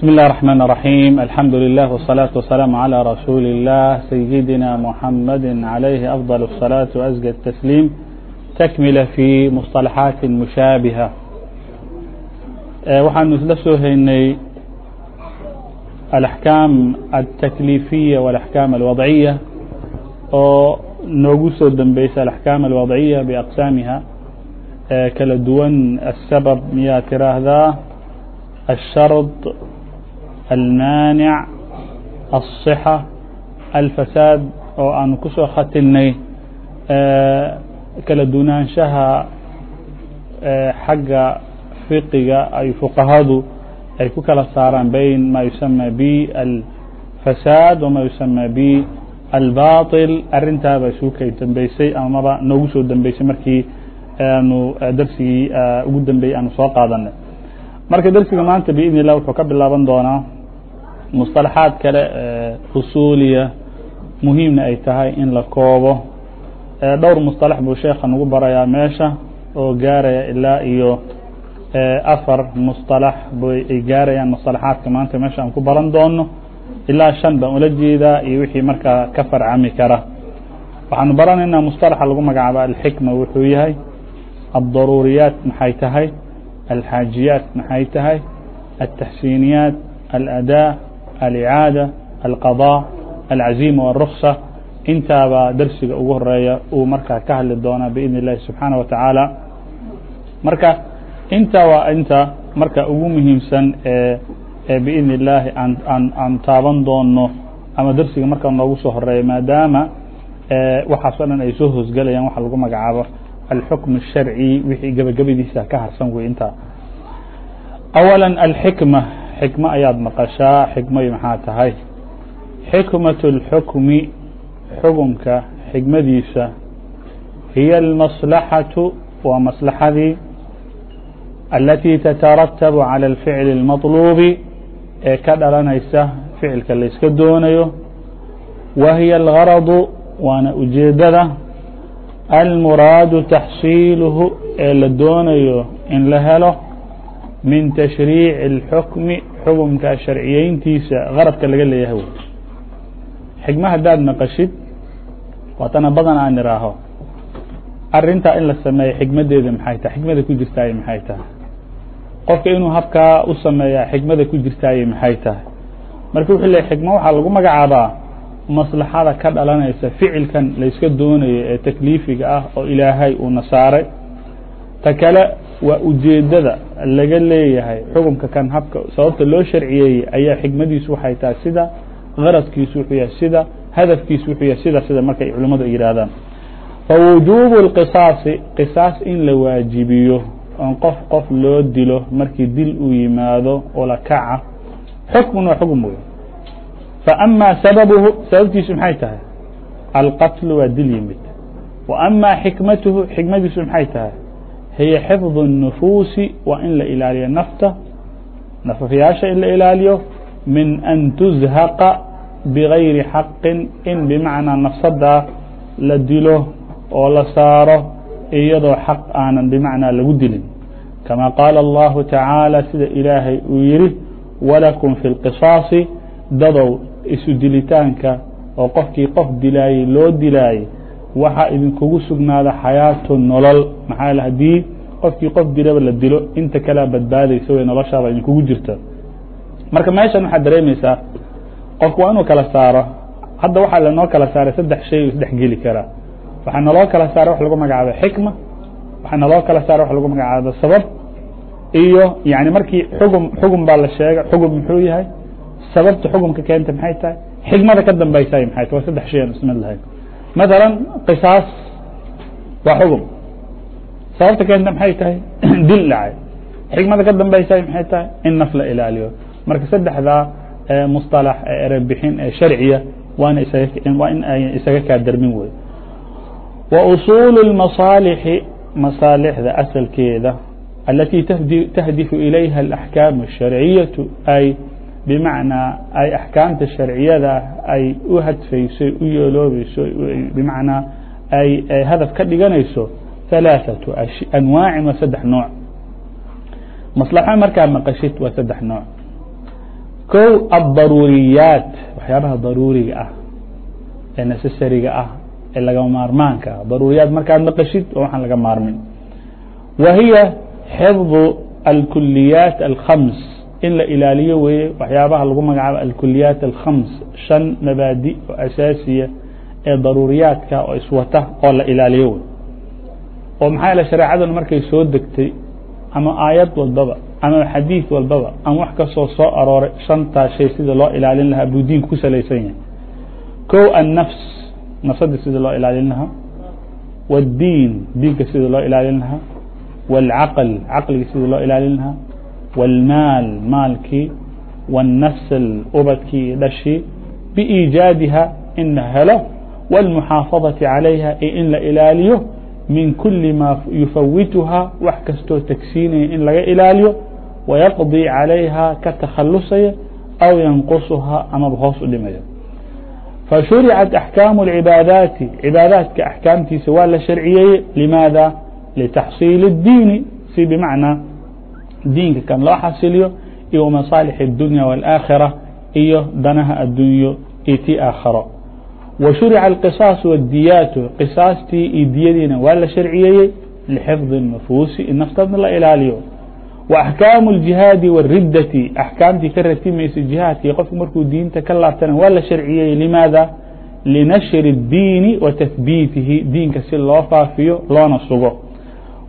بسم الله الرحمن الرحيم الحمد لله والصلاة والسلام على رسول الله سيدنا محمد عليه أفضل الصلاة وأزكى التسليم تكمل في مصطلحات مشابهة وxaan isla soo الأحكام التكليفية والأحكام الوضعية oo noogu soo الأحكام الوضعية بأقسامها kala duwan السبب miyaa tiraahdaa الشhرط الماaنع الصحة الفساad oo aanu kusoo khatilnay kala dunaanshaha xagga fiqiga ay fuqahadu ay ku kala saaraan bayn ma yusamى b الفasاad وma yusamى b الbaطل arintaaba isugu kay dambeysay amaba noogu soo dambeysay markii aanu darsigii ugu dambeeyey aanu soo qaadanay marka darsiga maanta بإذن الlah wuxuu ka bilaaban doonaa مصطلحaad kale usuuliya muhiimna ay tahay in la koobo dhowr مصطلح buu sheeka nagu barayaa meesha oo gaaraya ilaa iyo afar مصطلح ay gaarayaan مصطلحaadka maanta meesha aan ku baran doono ilaa شhan baan ula jeedaa iyo wixii markaa ka farcami kara waxaanu baranaynaa مصطلحa lagu magacaaba الxikمة wuxuu yahay الضaruuriyaat maxay tahay الxaajiyaat maxay tahay التaxsiiniyaat الأdاء الإعاadة القضاء العaزيمة والرkصة intaaba dersiga ugu horeeya uu markaa ka hadli doonaa بإذن الlahi سubحaanaه وataعaalى marka inta waa inta marka ugu muhiimsan ee بإذن الlahi aan taaban doono ama dersiga markaa noogu soo horeeya maadaama waxaas o dhan ay soo hoosgelayaan waxa lagu magacaabo الxukم الشharعي wixii gebagabadiisa ka harsan wey intaa أولا الxikمة xikmة ayaad maqashaa xikmay maxaa tahay xikmaة الxukmi xukunka xikmadiisa hiy الmaصلaxaةu waa maslaxadii alatي taتaratab عalى الficl الmaطlubi ee ka dhalanaysa ficilka layska doonayo wa hiy الغarض waana ujeedada almuraadu taxsiiluhu ee la doonayo in la helo min tashriici اlxukmi xukumka sharciyeyntiisa garadka laga leeyahay xikma haddaad maqashid waatana badan aan iraaho arintaa in la sameeyo xikmadeeda maxay tahay? Xikmada ku jirtaaye maxay tahay? Qofka inuu habkaa u sameeyaa xikmada ku jirtaaye maxay tahay? Marka wuxuu leey xikma waxaa lagu magacaabaa maslaxada ka dhalanaysa ficilkan layska doonayo ee takliifiga ah oo ilaahay uuna saaray ta kale waa ujeedada laga leeyahay xukunka kan habka sababta loo sharciyeeyey ayaa xikmadiisu waxay tahay sida garadkiisu wuxuu yahay sida hadafkiisu wuxuu yahay sida sida markay culimmadu ay yidhaahdaan fawujuubu اlqisaasi qisaas in la waajibiyo oon qof qof loo dilo markii dil uu yimaado oo la kaca xukmun waa xukm wey faama sababuhu sababtiisu maxay tahay? Alqatlu waa dil yimid. Wa ama xikmatuhu xikmadiisu maxay tahay hiya xifظ الnufuusi waa in la ilaaliyo nafta nafafyaasha in la ilaaliyo min an tuzhaqa bigayri xaqin in bimacnaa nafsadaa la dilo oo la saaro iyadoo xaq aanan bimacnaa lagu dilin kama qaala allahu tacaala sida ilaahay uu yihi walakum fi اlqisaasi dadow isu dilitaanka oo qofkii qof dilaayey loo dilaayey waxaa idinkugu sugnaada xayaato nolol. Maxaa haddii qofkii qof dilaba la dilo inta kalea badbaadaysa way noloshaaba idinkugu jirta. Marka meeshan waxaad dareemaysaa qofku waa inuu kala saaro. Hadda waxaa lanoo kala saaray saddex shay isdhex geli karaa. Waxaa naloo kala saaray wax lagu magacaabo xikma waxaa naloo kala saaray wax lagu magacaabo sabab iyo yani markii xugum xugum baa la sheegay xugum muxuu yahay? Sababta xukumka keenta maxay tahay? Xikmada ka dambaysaay maxay tahay? Waa saddex shay aan ismid lahayn mثalا qisaas waa xugum sababta keenta maxay tahay? Dil dhacay. Xikmada ka dambaysa maxay tahay? In naf la ilaaliyo. Marka saddexdaa musطalax ee erebixin ee sharciya waana waa in ay isaga kaa darmin wey wa usul الmaصaalixi masaalixda asalkeeda alati tahdifu ilayha اlaxkaam الsharciyaةu ay bmacnaa ay axkaamta sharciyada ay u hadfayso u yeeloobayso bmacnaa ay hadaf ka dhiganayso ثaلaaثaة anwaacin waa saddex nooع maslaxo markaa maqashid waa saddex nooع kow addaruuriyaat waxyaabaha daruuriga ah ee necessariga ah ee laga maarmaanka ah daruuriyaat markaad maqashid oo waxaan laga maarmin wa hiya xifdu alkuliyaat alkhams in la ilaaliyo weeye waxyaabaha lagu magacaabo alkuliyaat alkhams shan mabaadi oo asaasiya ee daruuriyaadka oo iswata oo la ilaaliyo wey oo maxaa yaele shareecaduna markay soo degtay ama aayad walbaba ama xadiid walbaba ama wax kastoo soo arooray shantaa shay sida loo ilaalin lahaa buu diinku ku salaysan yahay. kow annafs nafsadii sida loo ilaalin lahaa. wاddiin diinka sida loo ilaalin lahaa. wاlcaql caqliga sida loo ilaalin lahaa والmaal maalkii والnasl ubadkii iyo dhashii biiijaadiha in la helo والmuxaafadaةi عalayha iyo in la ilaaliyo min kuli ma yufawituhaa wax kastoo tagsiinaya in laga ilaaliyo وayaqضي عalayha ka takhalusaya aw yanqusuhaa amaba hoos u dhimayo fashuricat axkaamu اcibaadaati cibaadaadka axkaamtiisa waa la sharciyeeye limaada litaxsiili الdiini si bmacnaa diinka kan loo xasiliyo iyo وmasaalix الdunya والآkhirة iyo danaha adunyo iyo ti aakharo وshurica الqiصاaص والdiyaatu qisaastii iyo diyadiina waa la sharciyeeyey لxفظ النفuusi in naftadna la ilaaliyo. وأحكاaم الجiهاadi والridati أحkaamtii ka ratimaysa جihaadkii qofku markuu diinta ka laabtana waa la sharciyeeyey لmaada لnashri الdiini وaتaثbiitihi diinka si loo faafiyo loona sugo.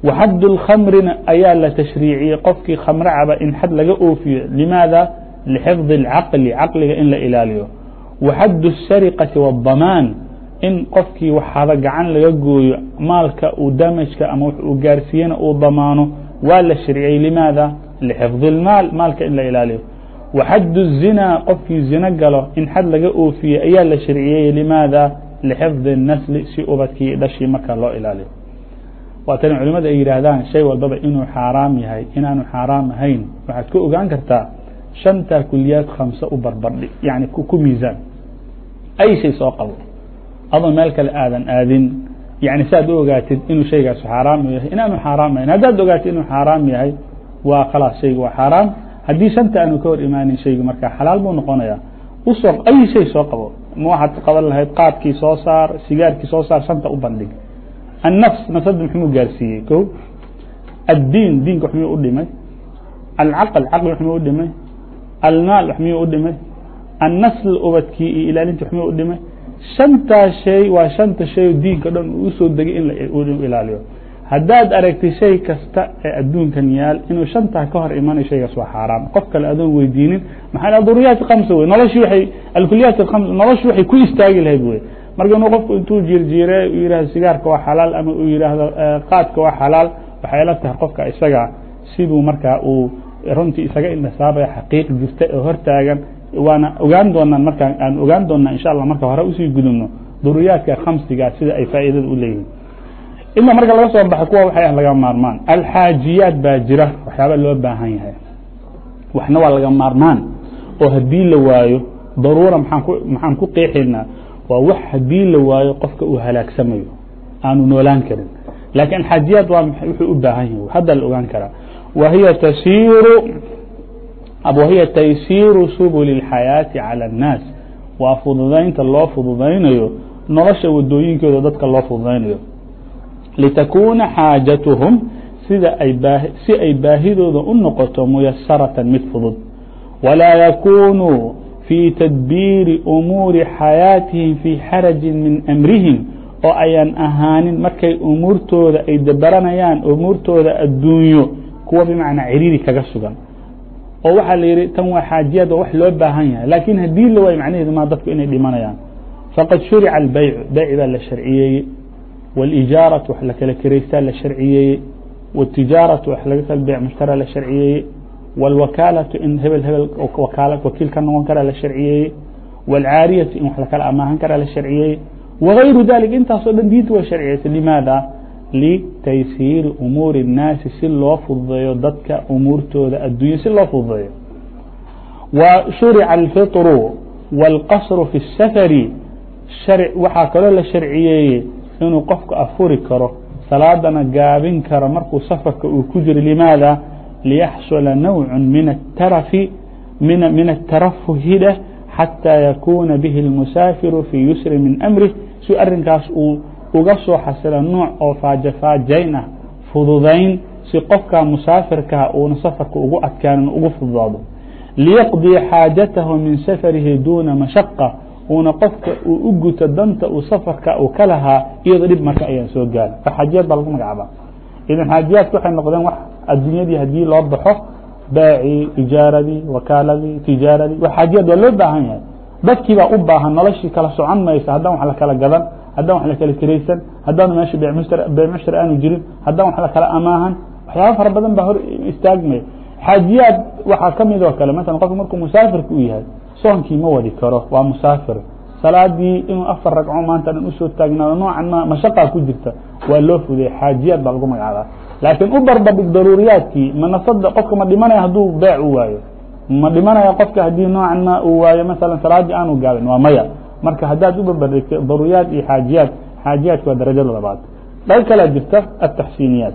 wa xad اlkhamrina ayaa la tashriiciyey qofkii khamro caba in xad laga oofiyo limaada lxifdi اlcaqli caqliga in la ilaaliyo wa xad الsariqati wالdamaan in qofkii waxaaba gacan laga gooyo maalka uu damajka ama w uu gaarsiiyena uu damaano waa la sharciyey limaada lxifdi اlmaal maalka in la ilaaliyo wa xad الzinaa qofkii zino galo in xad laga oofiye ayaa la sharciyey limaada lxifdi الnasli si ubadkii dhashii marka loo ilaaliyo waa tani culimada ay yidhaahdaan shay walbaba inuu xaaraam yahay inaanu xaaraam ahayn. Waxaad ka ogaan kartaa shantaa kuliyaad khamse u barbardhi yani ku miisaan. Ay shay soo qabo. Adoo meel kale aadan aadin. Yani si aad u ogaatid inuu shaygaas xaaraam yahay inaanu xaaraam ahayn. Haddaad ogaatid inuu xaaraam yahay waa khalaas shayga waa xaaraam. Haddii shanta aanu ka hor imaanin shayga markaa xalaal buu noqonayaa. Usoo ay shay soo qabo. Ma waxaad qaban lahayd qaadkii soo saar sigaarkii soo saar shanta u bandhig النفس نفسda مxuu gaarsiiyey ko الdيin diinka wax miyuu u dhimay الcaqل caqli wax miyuu u dhimay almaal wax miyuu u dhimay النasl ubadkii iyo ilaalintii wax miyuu u dhimay shantaa shay waa shanta shay diinka dhan uu usoo degay in u ilaaliyo haddaad aragtay shay kasta ee adduunkan yaal inuu shantaa ka hor imanayo shaygaas waa xaaraam qof kale adoon weydiinin maxaa daruriyaat kamsa wey noloshii waay alkuliyaat ams noloshii waxay ku istaagi lahayd wey marka inuu qofku intuu jirjiire u yihahdo sigaarka waa xalaal ama uu yidhaahdo qaadka waa xalaal waxay la tahay qofka isaga siduu markaa uu runtii isaga indhasaabaya xaqiiq jirta oo hortaagan. Waana ogaan doonaan markaa aan ogaan doonaa insha allah marka hore u sii gudubno daruriyaadka khamsiga sida ay faa'iidada u leeyihiin ima marka laga soo baxo kuwa waxay ah laga maarmaan. Alxaajiyaat baa jira waxyaaba loo baahan yahay. Waxna waa laga maarmaan. Oo haddii la waayo daruura maxaan ku qeexaynaa waa wax haddii la waayo qofka uu halaagsamayo aanu noolaan karin. Laakiin xaajiyaad waa wuxuu u baahan yahay. Hadda la ogaan karaa. Wahiya tasiiru wahiya taysiiru subuli اlxayaati calى اnnaas waa fududaynta loo fududaynayo nolosha wadooyinkooda dadka loo fududaynayo. Litakuuna xaajatuhum sida ay si ay baahidooda u noqoto muyasaratan mid fudud. Walaa yakunuu في تdبيiri أmuuri xayaaتiهim fي xaraجi min أmrihim oo ayaan ahaanin markay umuurtooda ay dabaranayaan umuurtooda adduunyo kuwa bmacnaa ciriiri kaga sugan oo waxaa la yihi tan waa xaajiyaad wax loo baahan yahay lakin hadii la waayo macnaheedu ma dadku inay dhimanayaan faqad shurica الbayc bayc baa la sharciyeeyey والإijaaraةu wax la kala keraystaa la sharciyeeyey والtijaaraةu wax laga kala beyc mushtara la sharciyeeyey والwakاalaةu in hebel hebel wakiil ka noqon kara la sharciyeeyey والcaariyatu in wax lakala amaahan kara la sharciyeeyey وغayru dalik intaasoo dhan diinta way sharciyeysay لmaada litaysiiri umuuri الnaasi si loo fududeeyo dadka umuurtooda addunya si loo fududeeyo wa shurica الfiطru والqasru fi الsafari waxaa kaloo la sharciyeeyey inuu qofku afuri karo salaadana gaabin karo markuu safarka uu ku jiro لmaada ليحصل نوع من الترف من, من الترفهدة حتى يكون به المسافر في يسر من أمره. si arinkaas uu uga soo xasila nooع oo faajafajayn ah fududayn si qofka musaaفirka uuna safarka ugu adkaanin ugu fududaado ليqضي xاajaتahu min sفrihi duna مashaqة uuna qofka uu u guto danta uu safarka uu ka lahaa iyadoo dhib marka ayaan soo gaari xaajiyaad baa lagu magacaaba idan xaajiyaadka waxay noqdeen wax adduunyadii haddii loo baxo baacii ijaaradii wakaaladii tijaaradii wax xaajiyaad waa loo baahan yahay. Dadkii baa u baahan noloshii kala socon maysa haddaan wax la kala gadan haddaan wax la kala kiraysan haddaan meesha beecmushtar aanu jirin haddaan wax la kala amaahan waxyaaba fara badan baa hor istaagmaya xaajiyaad waxaa ka mid oo kale maala qofku markuu musaafirka u yahay soonkii ma wadi karo waa musaafir. Salaadii inuu afar ragco maanta dhan u soo taagnaado noocan ma mashaqaa ku jirta waa loo fudeya xaajiyaad baa lagu magacaabaa laakiin u barbardhig daruuriyaadkii manasada qofka ma dhimanaya hadduu beec u waayo? Ma dhimanaya qofka haddii noocan uu waayo? Masalan salaadii aanu gaabin waa maya. Marka haddaad u barbardhigta daruuriyaad iyo xaajiyaad xaajiyaadki waa darajada labaad. Dhag kalea jirta ataxsiiniyaat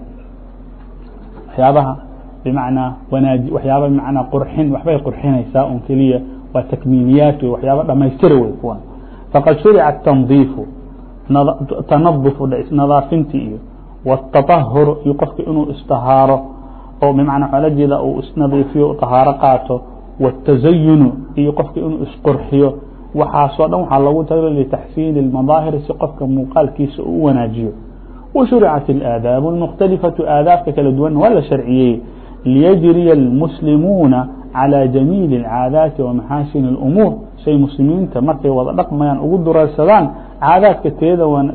waxyaabaha bimacnaa wanaaji waxyaaba bimacnaa qurxin waxbay qurxinaysaa un keliya. Waa takmiiliyaat wey waxyaaba dhamaystira wey kuwan. Faqad shurica tandiifu tanadufu nadaafinti iyo wاtaطahuru iyo qofka inuu istahaaro oo bimacnaa waxaa la jeeda uu isnadiifiyo طahaaro qaato wالtazayunu iyo qofka inuu isqurxiyo waxaasoo dhan waxaa logu tala litaxsiini الmadaahir si qofka muuqaalkiisa uu wanaajiyo وشhuricat الآadاab الmkhتalifaةu aadaabka kala duwan waa la sharciyey liyجriya الmuslimuuna calى jamiil الcaadaati وamaxaasin الأmuur say muslimiinta markay wada dhaqmayaan ugu duraysadaan caadaadka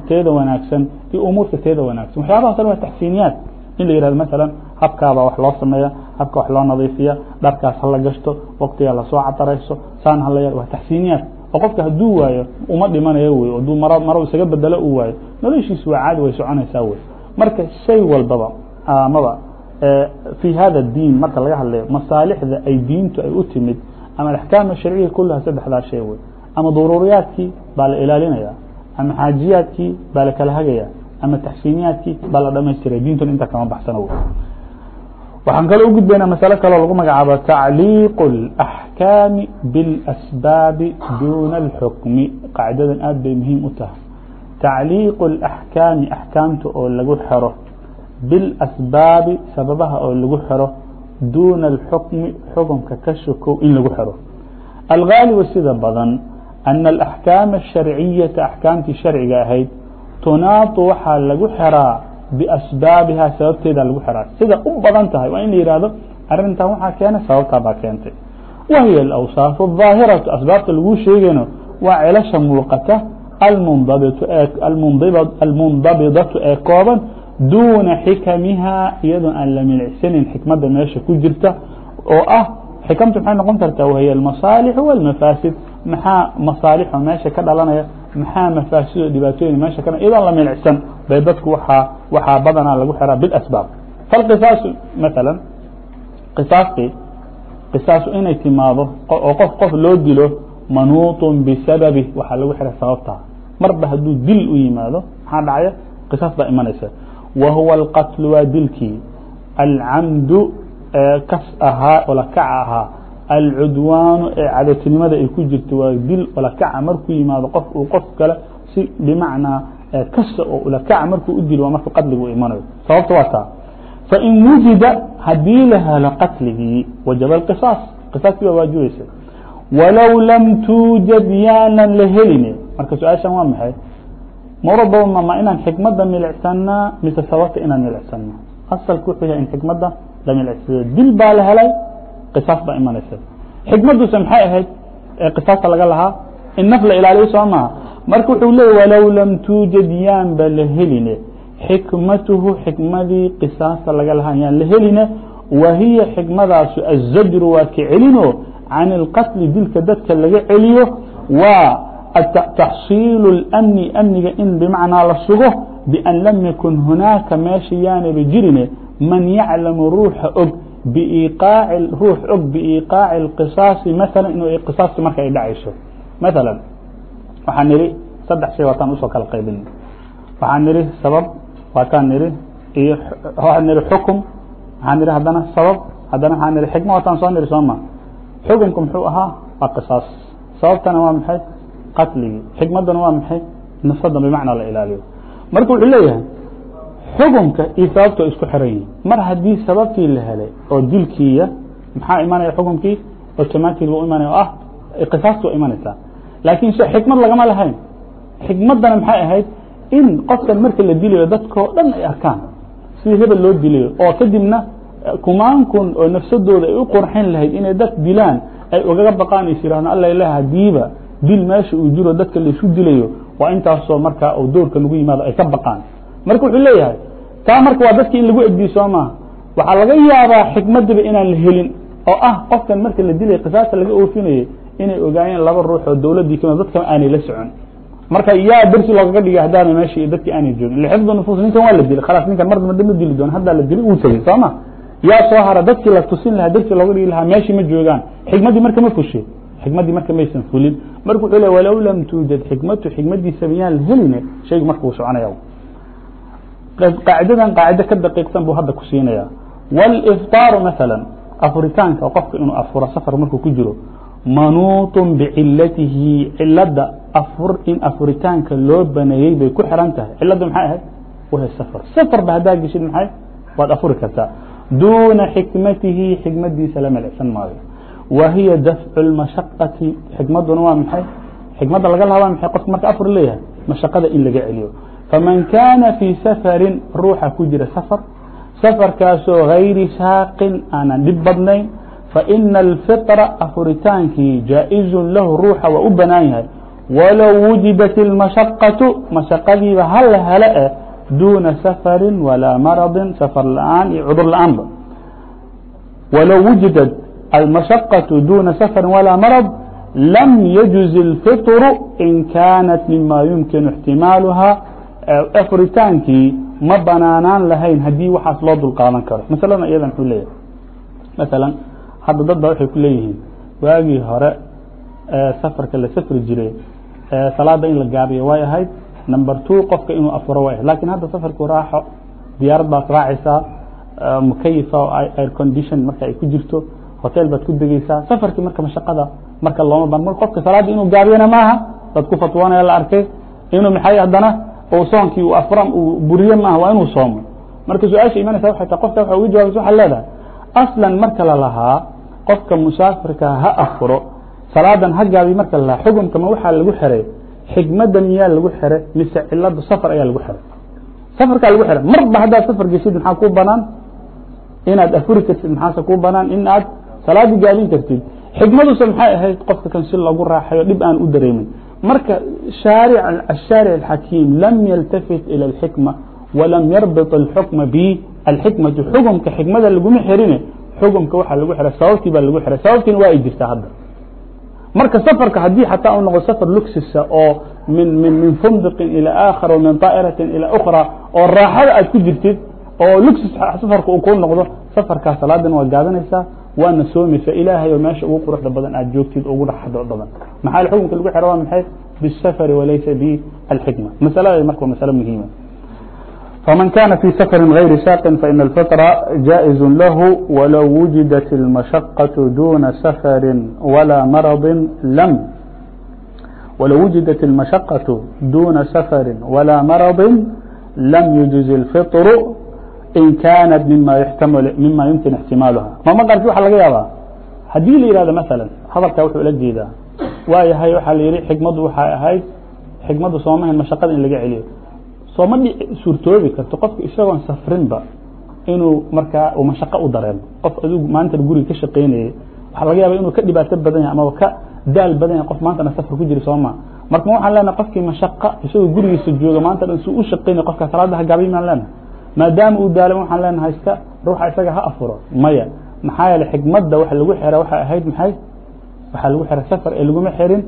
teeda wanaagsan iyo umuurka teeda wanaagsan. Waxyaabahaas o dhan taxsiiniyaad. In la yihahdo maala habkaabaa wax loo sameeya habka wax loo nadiifiya dharkaas hala gashto waktigaa la soo cadarayso saan hala ya waa taxsiiniyaad. Oo qofka hadduu waayo uma dhimanayo wey aduu maro isaga bedelo uu waayo noloshiis waa caadi way soconaysaa wey. Marka shay walbaba amaba fii hada diin marka laga hadlayo masaalixda ay diintu ay u timid ama axkaam sharciya kulha saddexdaa shay wey ama duruuriyaadkii baa la ilaalinaya ama xaajiyaadkii baa la kala hagaya ama taxsiiniyaadkii baa la dhamaystiraya diintun inta kama baxsana wey waxaan kaloo u gudbaynaa masalo kaloo lagu magacaabo tacliiq الأxkaami bاlasbaabi duna اlxukmi qaacidadan aad bay muhiim u tahay tacliiq الأxkaami axkaamta oo lagu xero biاlasbaabi sababaha oo lagu xero duuna اlxukmi xukunka ka sokow in lagu xero algaalibu sida badan ana alaxkaama الsharciyata axkaamtii sharciga ahayd tunaatu waxaa lagu xeraa biasbaabiha sababteeda lagu xeraa sida u badan tahay waa in la yihahdo arintan waxaa keenay sababtaa baa keentay wahiy alawsaaf الظaahiraةu asbaabta laguu sheegayno waa celasha muuqata almundabidatu ee kooban duuna xikamiha iyadoo aan la milicsanin xikmada meesha ku jirta oo ah xikamtu maxay noqon kartaa wahiy almasaalix wاlmafaasid maxaa masaalixo meesha ka dhalanaya maxaa mafaasido dhibaatooyin meesha ka iyadoon la milicsan bay dadku waaa waxaa badanaa lagu xiraa biasbaab falqisaasu maala qisaastii qisaasu inay timaado oo qof qof loo dilo manuuطun bisababi waxaa lagu xiray sababtaa. Marba hadduu dil u yimaado maxaa dhacaya? Qisaas baa imanaysa. Wa huwa alqatlu waa dilkii. Alcamdu kas ahaa olakaca ahaa alcudwaanu ee cadotinimada ay ku jirto waa dil olakaca markuu yimaado qof uu qof kale si bimacnaa kasta oo olakaca markuu u dilo waa markuu qatligu imanayo. Sababta waa taa. Fain wujida haddii la helo qatligii wajaba اqisaas qisaaskii baa waajibaysa walow lam tuujad yaanan la helin. Marka su'aashan waa maxay? Marwalbaba ma inaan xikmada milicsanaa mise sababta inaan milicsano asalku wuxuu yahay in xikmada la milicsado dil baa la helay qisaas baa imanaysa. Xikmaduse maxay ahayd qisaasta laga lahaa? In naf la ilaaliyo soo maha marka wuxuu leeyay walow lam tuujad yaanba la heline. Xikmatuhu xikmadii qisaasta laga lahaa yaan la heline. Wa hiya xikmadaasu azajru waa ka celino can اlqatli dilka dadka laga celiyo. Waa taxsiilu اlamni amniga in bimacnaa la sugo bian lam yakun hunaaka meesha yaanaba jirine. Man yaclamu ruuxa og ruux og biiqaaci اlqisaasi maala inuu qisaasti marka ay dhacayso. Maala waxaan nidhi saddex shay waataan u soo kala qaybin. Waxaan nidhi sabab waataan nidhi iyo waxaan nidhi xukum waxaan nidhi haddana sabab haddana waxaan nidhi xikma waataan soo nidhi sooma. Xukunku muxuu ahaa waa qisaas. Sababtana waa maxay? Qatligii xikmaddana waa maxay? Nafsada bimacnaa la ilaaliyo. Marka wuxuu leeyahay xukunka iyo sababta isku xiran yihiin mar haddii sababtii la helay oo dilkiiya maxaa imanaya xukunkii? Automatic bu imanaya o ah qisaasti wa imanaysaa. Laakiin xikmad lagama lahayn. Xikmaddana maxay ahayd? In qofkan marka la dilayo dadkao dhan ay arkaan. Sidii hebel loo dilayo oo kadibna kumaan kun oo nafsadooda ay u qurxin lahayd inay dad dilaan ay ugaga baqaan is yihahdo alla hadiiba dil meesha uu jiro dadka laisu dilayo waa intaasoo marka u doorka lagu yimaado ay ka baqaan marka wuxuu leeyahay taa marka waa dadki in lagu egdiyo soo maaha. Waxaa laga yaabaa xikmadiba inaan la helin oo ah qofkan marka la dilaya qisaasta laga oofinayay inay ogaayeen laba ruux oo dowladdii ka dadka aanay la socon. Marka yaa dersi loogaga dhigay haddaana meeshii dadkii aanay joogin. Lxifdu nufus ninkan waa la dilay. Khalaas ninkan mar damba ma dili doon haddaa la dilay uu tegey soo ma yaa soo hara dadkii la tusin lahaa dersi looga dhigi lahaa meeshii ma joogaan. Xikmaddii marka ma fushe xikmaddii marka maysan fulin. Marka wuxuu le walow lam tuujad xikmatu xikmadiisa miyaan la heline shaygu marka uu soconaya qaacidadan qaacido ka daqiiqsan buu hadda ku siinaya wاlftaaru maala afuritaanka qofka inuu afuro safar markuu ku jiro manuuطun bicilatihi cilada afur in afuritaanka loo baneeyey bay ku xiran tahay cilada maxay ahayd wahy safar safar ba haddaa geshid maxay waad afuri kartaa duuna xikmatihi xikmadiisa la melecsan maayo wa hiya dafcu اlmashaqati xikmaduna waa maxay xikmadda laga laha waa maxay qofka marka afur leeyahay mashaqada in laga celiyo faman kaana fii safarin ruuxa ku jira safar safarkaasoo hayri saaqin aanan dhib badnayn faina alfitra afuritaankii jaaئizun lahu ruuxa waa u banaan yahay walow wujibat اlmashaqaةu mashaqadiiba hala hele eh duuna safarin walaa maradin safar la'aan iyo cudur la'aanba walow wujidat almashaqaةu duuna safarin walaa marad lam yajuز اlfiطru in kaanat mima yumkinu اxtimaaluha afuritaankii ma banaanaan lahayn haddii waxaas loo dulqaadan karo. Maslada iyada mxuu leeyahay. Masalan hadda dad ba waxay ku leeyihiin waagii hore safarka la safri jiray salaada in la gaabiyo way ahayd. Number two qofka inuu afuro way ahayd. Lakin hadda safarku raaxo diyaarad baad raacaysaa mukayifa oo air condition marka ay ku jirto hotel baad ku degeysaa safarkii marka mashaqada marka looma ban qofka salaada inuu gaabiyana maaha dad ku fatwoonaya la arkay. Inuu maxay haddana oo soonkii uu afran uu buriye maaha waa inuu soomo. Marka su'aasha imanaysa waxay tahay qofka waxa uga jawabaysa waxaa leedahay. Aslan marka la lahaa qofka musaafirka ha afuro salaadan ha gaabiy marka la lahaa xukumka ma waxaa lagu xiray xikmadda miyaa lagu xiray mise cilada safar ayaa lagu xiray safarkaa lagu xiray marba haddaad safar geshid maxaa kuu banaan? Inaad afuri kartid maxaase kuu banaan? In aad salaadii gaabin kartid. Xikmaduse maxay ahayd? Qofka kan si lagu raaxayo dhib aan u dareemin marka shaaric الشhaariع الxakiim lam yaltafit ilى الxikma walam yarbط الxukma balxikmatu xukumka xikmada laguma xirine xukumka waxaa lagu xiray sababtii baa lagu xiray sababtiina waa ay jirtaa hadda marka safarka haddii xataa u noqdo safar luxisa oo min min min fundiqin ilى aakhar min طaa'iratin ilى أkhra oo raaxada aad ku jirtid oo luxis safarka uu ku noqdo safarkaa salaadan waa gaadanaysaa waana soomaysa ilaahay meesha ugu quruxda badan aad joogtid ugu dhaxdo badan. Maxaa xukunka lagu xiro waa maxay? Bisafari walaysa بالxikma masalada marka waa masalo muhiima. Faman kana fii safari غayri saaqin faina اlfitra jaaئizu lahu walow wujidat اlmashaqaةu duna safari walaa maradi lam. Wlow wujidat اlmashaqaةu duna safari walaa maradi lam yujizi اlfiطru in kaanat mima yumkin اxtimaaluha mama qarki waxa laga yaabaa? Haddii la yihahdo masalan hadalkaa wuxuu ula jeedaa. Waayahay waxaa la yihi xikmaddu waxay ahayd xikmaddu soomahan mashaqada in laga celiyo. Sooma suurtoobi karto qofka isagoon safrinba inuu markaa mashaqo u dareemo qof adigu maantana guriga ka shaqaynayay waxaa laga yaaba inuu ka dhibaato badan yahay amaba ka daal badan yahay qof maantana safar ku jira sooma marka ma waxaan leenahay qofkii mashaqa isagoo gurigiisa jooga maanta dhan u shaqaynaya qofka salaada ha gaabiy maan leenahay maadaama uu daalo waxaan leenahay iska ruuxa isaga ha afuro. Maya maxaa yeele xikmadda waxa lagu xira waxay ahayd maxay? Waxaa lagu xiray safar ee laguma xirin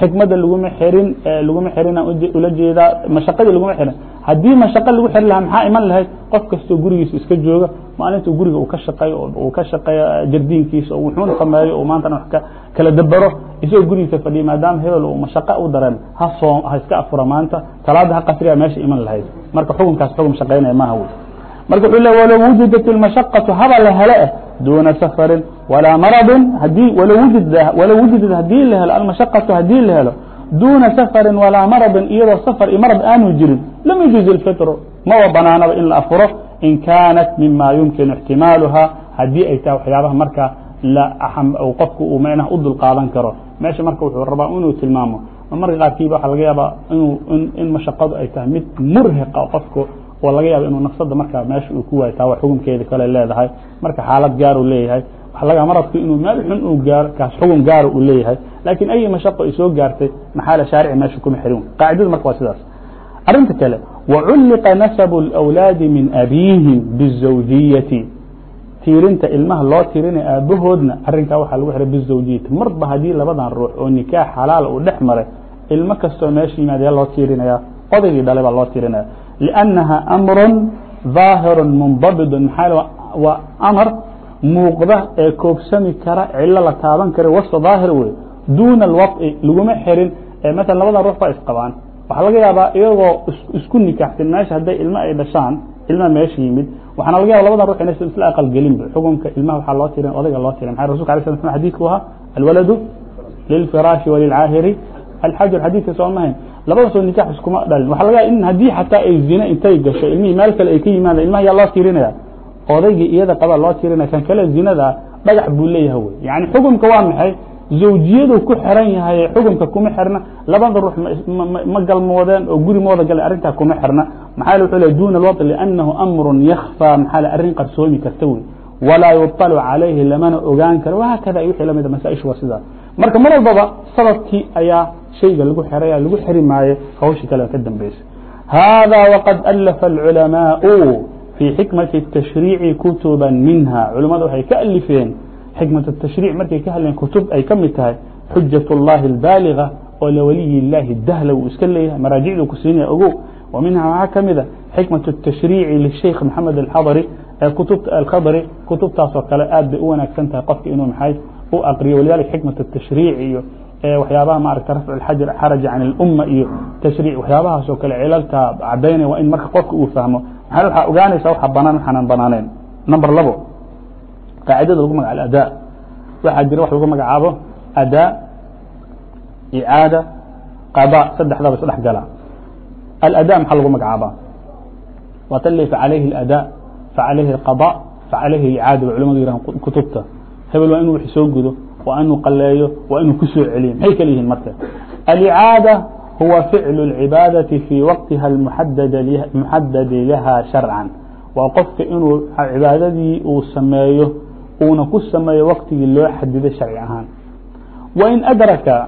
xikmadda laguma xirin laguma xirin ula jeedaa mashaqadii laguma xirin. Haddii mashaqo lagu xiri lahaa maxaa iman lahayd? Qof kastoo gurigiisa iska jooga maalinta guriga ka shaqeeyo ka shaqeeyo jardiinkiisa oo wuxuuna sameeyo oo maantana wax kala dabaro isagoo gurigiisa fadhiya maadaama hebel uu mashaqo u dareen ha soo ha iska afura maanta salaada ha qasriya meesha iman lahayd. Marka xukunkaas xukum shaqaynaya maaha wey. Marka wuxuu le walow wujidat ilmashaqatu haba la hele eh duna safrin walaa maradin hadii walow wujidad hadii la helo almashaqatu hadii la helo duna safrin walaa maradin iyadoo safar iyo marad aanu jirin lam yajuز اlfitru maba banaanaba in la afuro in kaanat mima yumkinu اxtimaaluha hadii ay tahay waxyaabaha marka qofku uu micnaha u dul qaadan karo meesha marka wuxuu rabaa inuu tilmaamo marka qaarkiiba waxaa laga yaabaa inuu in mashaqadu ay tahay mid murhiqa qofku oo laga yaaba inuu nafsada markaa meesha uu ku waayo wax xukunkeeda kale leedahay marka xaalad gaar uu leeyahay laga maradku inuu meel xun uu gaaro kaas xugun gaaro uu leeyahay laakiin ay mashaqo ay gaartay maxaa la shaarici meesha kuma xirin. Qaacidada marka waa sidaas. Arrinta kale waculliqa nasabu اlawlaadi min abiihim bizawjiyati. Tiirinta ilmaha loo tiirinaya aabahoodna arrinkaa waxaa lagu xiray bizawjiyati. Marba haddii labadan ruux oo nikaax xalaal uu dhex maray ilmo kastoo meesha yimaad yaa loo tiirinaya odaygii dhalay baa loo tiirinaya amrun ظaahiru mundabidu maxaa waa amar muuqda ee koogsami kara cilo la taaban kara wasa daahir wey duuna alwaط'i laguma xirin maala labadan ruux baa isqabaan waxaa laga yaabaa iyagoo isku nikaaxsan meesha hadday ilmo ay dhashaan ilma meesha yimid waxaana laga yaba labadan ruux inaysan isla aqal gelinba xukunka ilmaha waxaa loo tirin odayga loo tirin maxay rasulka alay sla slam ahaa alwaladu lilfiraashi walilcaahiri alxajar xadiidka soo mahayn labada soo nikax iskuma dhalin. Waxa laga in haddii xataa ay zine intay gasho ilmihii meel kale ay ka yimaadaan ilmaha yaa loo tirinaya odaygii iyada qaba loo tirinaya kan kale zinada dhagax buu leeyahay wey. Yani xukumka waa maxay? Zawjiyadu ku xiran yahay xukumka kuma xirna. Labada ruux ma galmoodeen oo guri mooda gala arrintaa kuma xirna. Maxaa wuxuu le duna alwaط liannahu amrun yakfى maxaa arrin qarsoomi karta wey walaa yuطaلc عalayhi lamana ogaan karo. Whaakada wii lami masaaishu waa sidaas marka mar walbaba sababkii ayaa shayga lagu xeraya lagu xeri maayo hawshii kale ka dambeysa hada wqad أlafa الculamaaءu fii xikmaةi التashriici kutuba minha culamada waxay ka alifeen xikmaة الtashriic markay ka hadleen kutub ay ka mid tahay xujaة الlahi الbaaliga oo lawaliy اlaahi dahla wuu iska leeyahay maraajicdu ku siinaya ogow wa waxaa ka mida ah xikmaة الtashriici lishaykh maxamed الxadri kutubta alkhadri kutubtaasoo kale aad bay u wanaagsan tahay qofka inuu maxay u aqriyo walidalika xikmaة التashriic iyo waxyaabaha maarata rafc اxajar xaraja can اluma iyo tashriic waxyaabahaasoo kale cilalta cadaynaya waa in marka qofka uu fahmo maxaa waxaa ogaanaysa waxa banaan waxaanan banaanayn number labo qaacidada lagu magacaabo ada waxaa jira wax lagu magacaabo ada icaada qada saddexdaba isdhex gala alada maxaa lagu magacaabaa waa tan le facalayhi اlada facalayhi اqada facalayhi icaada ba culamadu yirahan kutubta hebel waa inuu wix soo gudo waa inuu qaleeyo waa inuu kusoo celiyo maxay kala yihiin marka alicaada huwa ficlu اlcibaadati fii waqtiha muxadadi laha sharcan waa qofka inuu cibaadadii uu sameeyo uuna ku sameeyo waqtigii loo xadiday sharci ahaan wain adraka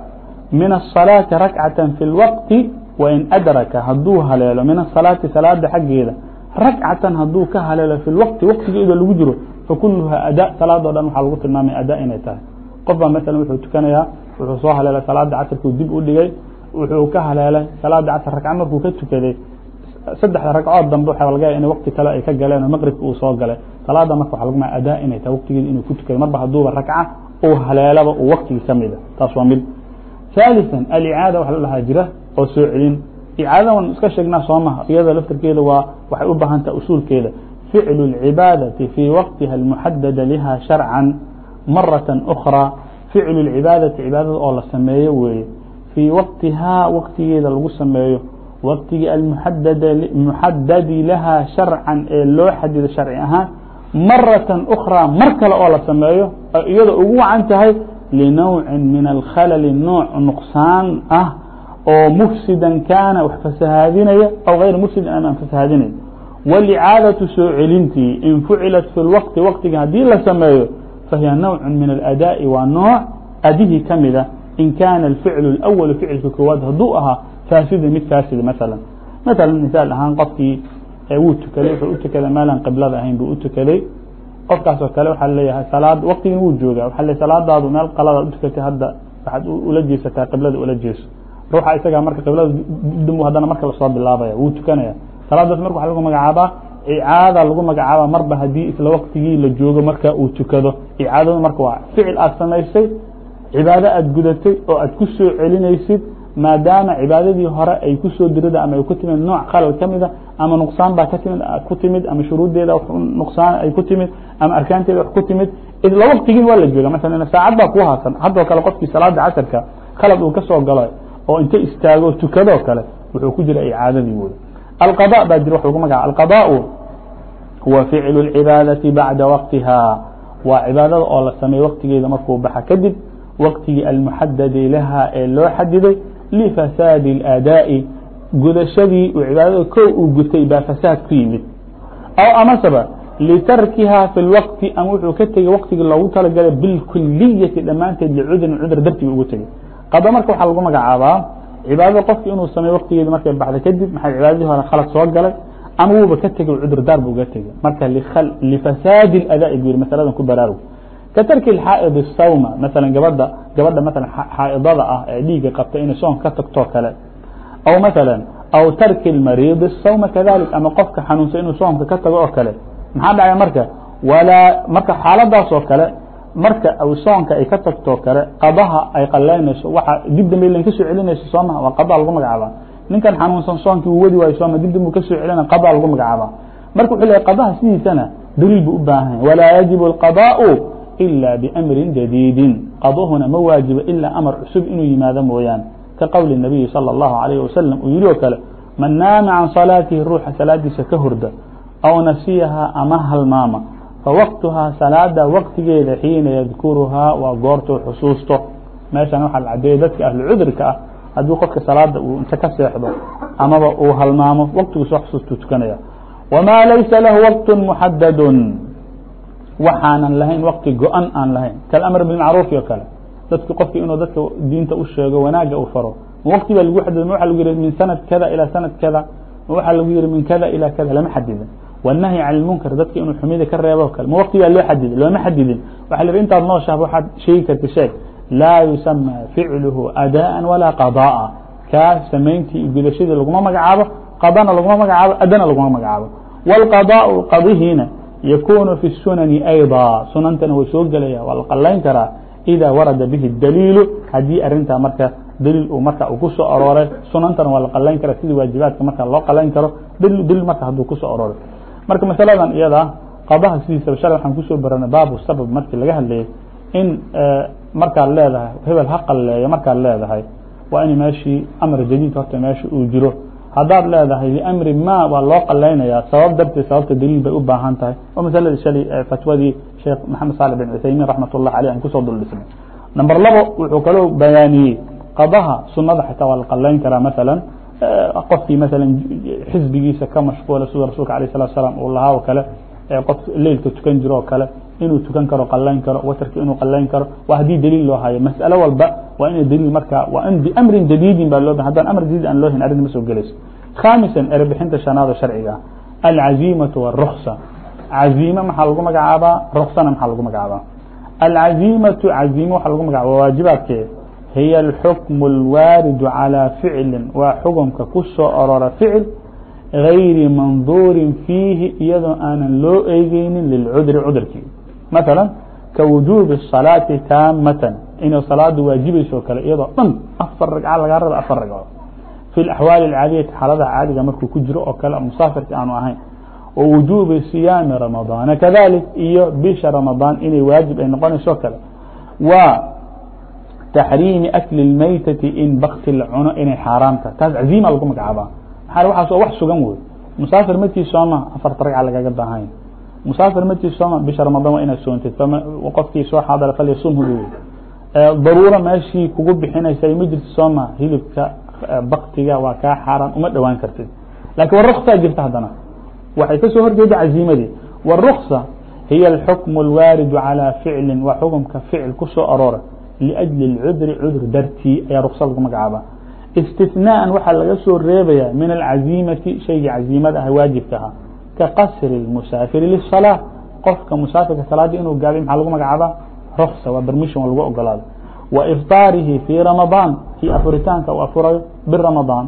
min الصalaaةi rakcaة fi اlwaqti wain adraka hadduu haleelo min الصalaati salaada xaggeeda rakcatan hadduu ka haleelo fi lwaqti waqtigeeda lagu jiro fakuluha ada salaadoo dhan waxaa lagu tilmaamaya ada inay tahay qof baa maala wuxuu tukanayaa wuxuu soo haleelay salaada casrkuu dib u dhigay wuxuu ka haleelay salaada casr ragca markuu ka tukaday saddexda ragcood dambe waxaa laga ya in waqti kale ay ka galeen oo maqribka uu soo galay salaada marka waxa lagu maa adaa inay tahay waqtigeeda inuu ku tukaday marba hadduuba ragca uu haleelaba uu waqtigii ka mida taas waa mid ثالثا alicaada waxa la dhahaa jira oo soo celin icaadada wan iska sheegnaa soo maha iyada laftirkeeda waa waxay u baahan taha usuulkeeda ficlu الcibaadaةi fii waqtiha الmuxadada liha sharcan maraة أkhrى ficlu الcibaadati cibaadada oo la sameeyo weeye fii waqtihaa waqtigeeda lagu sameeyo waqtigii almuxadadi laha sharcan ee loo xadido sharci ahaan maraة أkhrى mar kale oo la sameeyo iyadoo ugu wacan tahay linowci min alkhalali nooc nuqsaan ah oo mufsidan kaana wax fasahaadinaya aw غayr mufsidin ama aan fasahaadinay wاlicaadaةu soo celintii in fucilat fi اlwaqti waqtiga haddii la sameeyo fahiya nowc min aladaaءi waa nooc adihii ka mida in kaana alficlu اlأwalu ficilka koowaad hadduu ahaa faasida mid faasida maala maala misaal ahaan qofkii wuu tukaday wuxuu u tukaday meelaan qiblada ahayn buu u tukaday qofkaasoo kale waxaa leeyahay salaad waqtigan wuu jooga waxa le salaadaadu meel qaladaad u tukatay hadda waxaad ula jeesataa qiblada ula jeeso ruuxa isagaa marka qiblada dum haddana marka la soo bilaabaya wuu tukanaya. Salaadaas marka waxa lagu magacaabaa icaada lagu magacaaba marba haddii isla waqtigii la joogo marka uu tukado. Icaadadu marka waa ficil aad samaysay cibaado aad gudatay oo aad ku soo celinaysid maadaama cibaadadii hore ay ku soo dirida ama ay ku timid nooc khalal ka mida ama nuqsaan baa katimid ku timid ama shuruuddeeda nuqsaan ay ku timid ama arkaanteeda wax ku timid isla waqtigiin waa la jooga masalan saacad baa ku haasan haddoo kale qofkii salaada casarka khalad uu ka soo galo oo inta istaago tukadoo kale wuxuu ku jira icaadadii wey alqada baa wax lagu magaca alqadaau huwa ficlu اlcibaadati bacda waqtiha. Waa cibaadada oo la sameeye waqtigeeda markuu baxa kadib waqtigii almuxadadi laha ee loo xadiday lifasaadi اlaadaa'i gudashadii uu cibaadada ko uu gutay baa fasaad ku yimid. Aw amaseba litarkiha fi lwaqti ama wuxuu ka tegey waqtigii loogu talagalay bilkuliyati dhammaanteed licudrin cudur dartiga ugu tegey qada marka waxaa lagu magacaabaa cibaadada qofki inuu sameyo waqtigeedi markay baxda kadib maxay cibaadadii hore khalad soo galay ama wuuba ka tegey cudur daar buu ga tegey marka lifasaadi اadaa'i bu yiri masaladan ku baraarug ka tarki xaa'id الsawma maala gabadha gabadha maala xaa'idada ah ee dhiiga qabta inay soonka ka tagtoo kale aw maala aw tarki اmariid الsawma kadalik ama qofka xanuunsan inuu soomka ka tago oo kale maxaa dhacay marka walaa marka xaaladaas oo kale marka awsoonka ay ka tagtoo kale qadaha ay qalaynayso waa dib dambe lan ka soo celinayso sooma waa qada lagu magacaaba. Ninkan xanuunsan soonkii uu wadi waayo sooma dib dambu ka soo celina qada lagu magacaaba. Marka wuxuu leeyahy qadaha sidiisana daliil buu u baahan yahy walaa yajibu alqadaa'u ila biamrin jadiidin. Qaduhuna ma waajibo ilaa amar cusub inuu yimaado mooyaan ka qowli nabiyi salى اllahu alayhi wasalam uu yihi oo kale man naama can salaatihi ruuxa salaadiisa ka horda aw nasiyahaa ama halmaama fwqtuhaa salaada wqtigeeda xiina ydkuruhaa waa goortuu xusuusto meeshan waaa cadeeyay dadka ahlucudurka ah hadduu qofka salaada uu inta ka seexdo amaba uu halmaamo waqtigiis xusuustu tukanaya wmaa laysa lahu wqt mxadad waxaanan lahayn wqti go-an aan lahayn kalamr bimacruufi oo kale dadka qofki inuu dadka diinta u sheego wanaaga u faro ma wqti baa lagu xadid ma waa lagu yihi min sanad kada ilaa sanad kada ma waxaa lagu yihi min kada ilaa kada lama xadidin والnahي can اlmunkar dadka inuu xumida ka reebo kale ma waqti baa loo xadidin looma xadidin waxa la intaad nooshaha waxaad sheegi karta sheeg laa yusamى ficluhu adاءa walaa qضاءa kaa samayntii gudashadii laguma magacaabo qadana laguma magacaabo adana laguma magacaabo wاlqضاء qadihiina ykun fi الsunani أيضا sunantana way soo gelaya waa la qalayn karaa إida warada bihi الdaliilu hadii arintaa marka daliil uu marka ku soo arooray sunantana waa la qalayn kara sidii waajibaadka marka loo qalayn karo daliil marka haduu kusoo arooray marka masaladan iyada qadaha sidiisaba shalay waxaan ku soo baranay baabu sabab markii laga hadlayay in markaad leedahay hebel ha qaleeyo markaad leedahay waa in meeshii amr jadiid horta meesha uu jiro. Haddaad leedahay limri ma waa loo qalaynayaa sabab darteed sababta daliil bay u baahan tahay. Oo masaladii shalay fatwadii sheekh maxamed saali bin cuthaymiin raxmat ullah aleyh aan ku soo duldhisnay. Number labo wuxuu kaloo bayaaniyey qadaha sunada xitaa waa la qalayn karaa masalan qofkii masalan xisbigiisa ka mashquula sida rasuulka alayh salatu salaam uu lahaa oo kale qof leilka tukan jiro oo kale inuu tukan karo qalayn karo watrka inuu qalayn karo waa haddii daliil loo hayo mas'alo walba waa ina daliil marka waa in biamrin jadiidin baa loo haddaan amr jadiid aan loo hin arrin ma soo gelayso khamisan erebixinta shanaad oo sharciga alcaziimatu wاruksa caziime maxaa lagu magacaabaa ruksana maxaa lagu magacaabaa alcaziimatu caziime waxaa lagu magacaba waajibaadkee hiy alxukmu اlwaaridu calىa ficli waa xukumka ku soo arora ficil gayri manduurin fiihi iyadoo aanan loo eegeynin lilcudri cudurkii maala kawujuubi الصalaati taamatan inay salaadu waajibayso kale iyadoo dhan afar ragca lagaa raba afar ragco fi اaxwaali اcaadiyati xaaladaha caadiga markuu ku jiro oo kale musaafirka aanu ahayn wa wujuubi siyaami ramadaana kadalik iyo bisha ramadaan inay waajib ay noqonayso kale wa taxriimi akli اlmaytati in bakti la cuno inay xaaraam tahay taas caziima lagu magacaabaa maa waxaas wax sugan wey musaafir markii sooma afarta ragca lagaga baahanya musaafir markii sooma bisha ramadaan waa inaad soontid qofkii soo xaadara falyasumhu bu daruura meeshii kugu bixinaysa ma jirto sooma hilibka baktiga waa kaa xaaraan uma dhowaan kartid lakin waruksaa jirta haddana waxay kasoo horjeeda caziimadii wاruksa hiy alxukmu اlwaaridu calىa ficli waa xukumka ficil kusoo aroora liأjli اcudri cudur dartii ayaa ruksa lagu magacaaba istinaءan waxaa laga soo reebaya min alcaziimati shaygii caziimada ah waajibka ahaa ka qasri الmusaafiri liلصalاة qofka musaafirka salaadii inuu gaabay maxaa lagu magacaabaa ruksa waa bermission lagu ogolaado wa ifطaarihi fii ramadaan kii afuritaanka uu afurayo biramadaan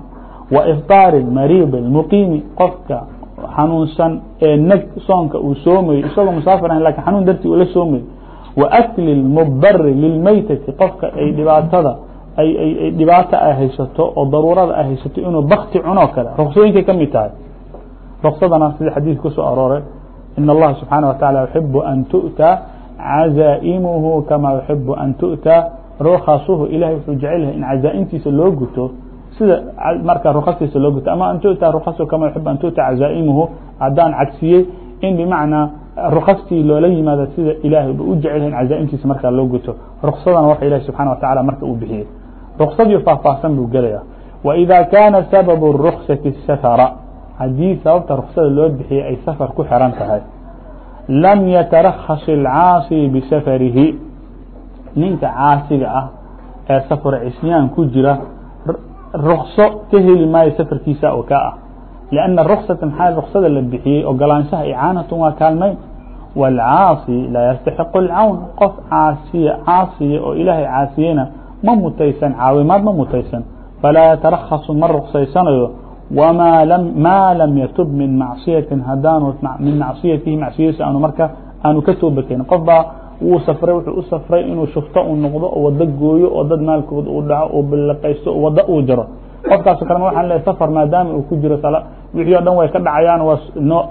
wa ifطaari mariid اmuqiimi qofka xanuunsan ee neg soonka uu soomayo isagoo musaafir ahayn lakin xanuun dartii ula soomayo wa akli اlmubari lilmaytati qofka ay dhibaatada ay dhibaato ay haysato oo daruurada ay haysato inuu bakti cunoo kale ruksooyinkay ka mid tahay ruksadana sida xadiis kusoo arooray in اllaha subxaanaه wa taعala yuxibu an tu'ta cazaa'imuhu kama yuxibu an tu'ta rukhasuhu ilahay wuxuu jecel yahay in cazaaimtiisa loo guto sida marka rukastiisa loo guto ama an tu'ta rukhasuhu kama yuxibu an tu'ta cazaa'imuhu haddaan cagsiyey in bimacnaa rukastii loola yimaado sida ilaahay u jecel yahay in cazaaimtiisa markaa loo guto ruksadana waxa ilahi subxana wa tacala marka uu bixiyey ruksadii faahfaahsan buu gelaya وإida kana sababu الرuksaةi safra haddii sababta ruksada loo bixiyey ay safar ku xiran tahay lam yatarakhas الcaasi bisafarihi ninka caasiga ah ee safar cisyaan ku jira rukso ka heli maayo safarkiisa oo ka ah لأنa ruksata maxaa ruksada la bixiyey ogolaanshaha icaanaة waa kaalmayn والcaasi laa yastaxiq الcawn qof caasiya caasiya oo ilaahay caasiyeyna ma mutaysan caawimaad ma mutaysan falaa yatarakhasu ma ruksaysanayo ma lam yatub min macصiyaةi hadaanu min macsiyatihi macsiyadiisa aanu marka aanu ka toobakayn qof baa wuu safray wuxuu u safray inuu shufto uu noqdo oo wado gooyo oo dad maalkooda uu dhaco oo bilaqaysto o wado uu jaro qofkaaso kalena waxaan leeay safar maadaama uu ku jiro wixii o dhan way ka dhacayaan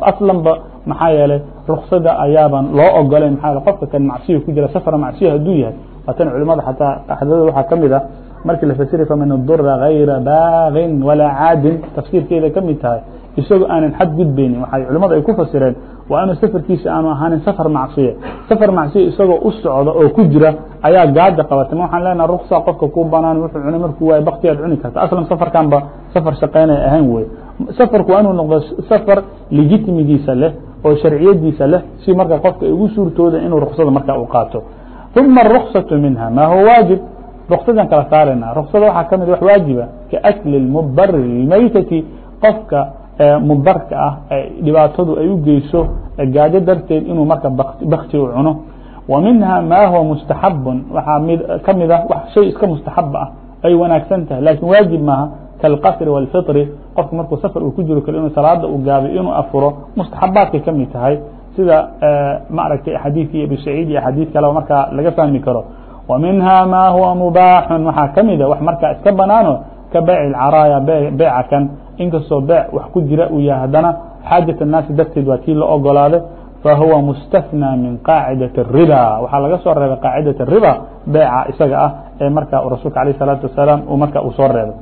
aslanba maxaa yeelay ruksada ayaaban loo ogolayn yele qofka kan macsiya ku jira safar macsiya hadduu yahay waatan culimada xataa qaxdada waxaa ka mid ah markii la fasiri faman dura gayra baagin walaa caadin tafsiirkeeda ka mid tahay isagoo aanan xad gudbaynin. Waxay culimada ay ku fasireen waa inuu safarkiisa aanu ahaanin safar macsiya safar macsiya isagoo u socda oo ku jira ayaa gaaja qabatay ma waxaan leenaha ruksa qofka ku banaan wuxuu cunay markuu waayo baktiyaad cuni karta aslan safarkanba safar shaqeynay ahayn wey safarku waa inuu noqdo safar legitimigiisa leh oo sharciyadiisa leh si marka qofka ugu suurtooda inuu ruksada marka u qaato ثuma الرuksaة minha ma huwa waajib ruksadan kala saarayna ruksada waxaa kamid wax waajiba kaakli mubari lmaytati qofka mudarka ah dhibaatadu ay u geyso gaajo darteed inuu marka bakti u cuno. Wa minha ma huwa mustaxab waxaa ka mid ah shay iska mustaxab ah ay wanaagsan tahay. Lakin waajib maaha kalqasri wاlfطri qofka markuu safar uu ku jiro kale inuu salaada u gaabay inuu afuro mustaxabaadkay ka mid tahay. Sida maaragtay xadiidkii abu saciid iyo xadiid kaleba markaa laga fahmi karo. Wa minha ma huwa mubaaxun waxaa kamida wax markaa iska banaano ka beyc اcaraaya beeca kan inkastoo beec wax ku jira uu yahay haddana xaajaة الnaasi darteed waa kii la ogolaaday fahuwa mustثnى min qaacidaة الribا waxaa laga soo reebay qaacidaة الribا beeca isaga ah ee marka rasuulka alيه الصلاaةu wasalaam uu marka uu soo reebay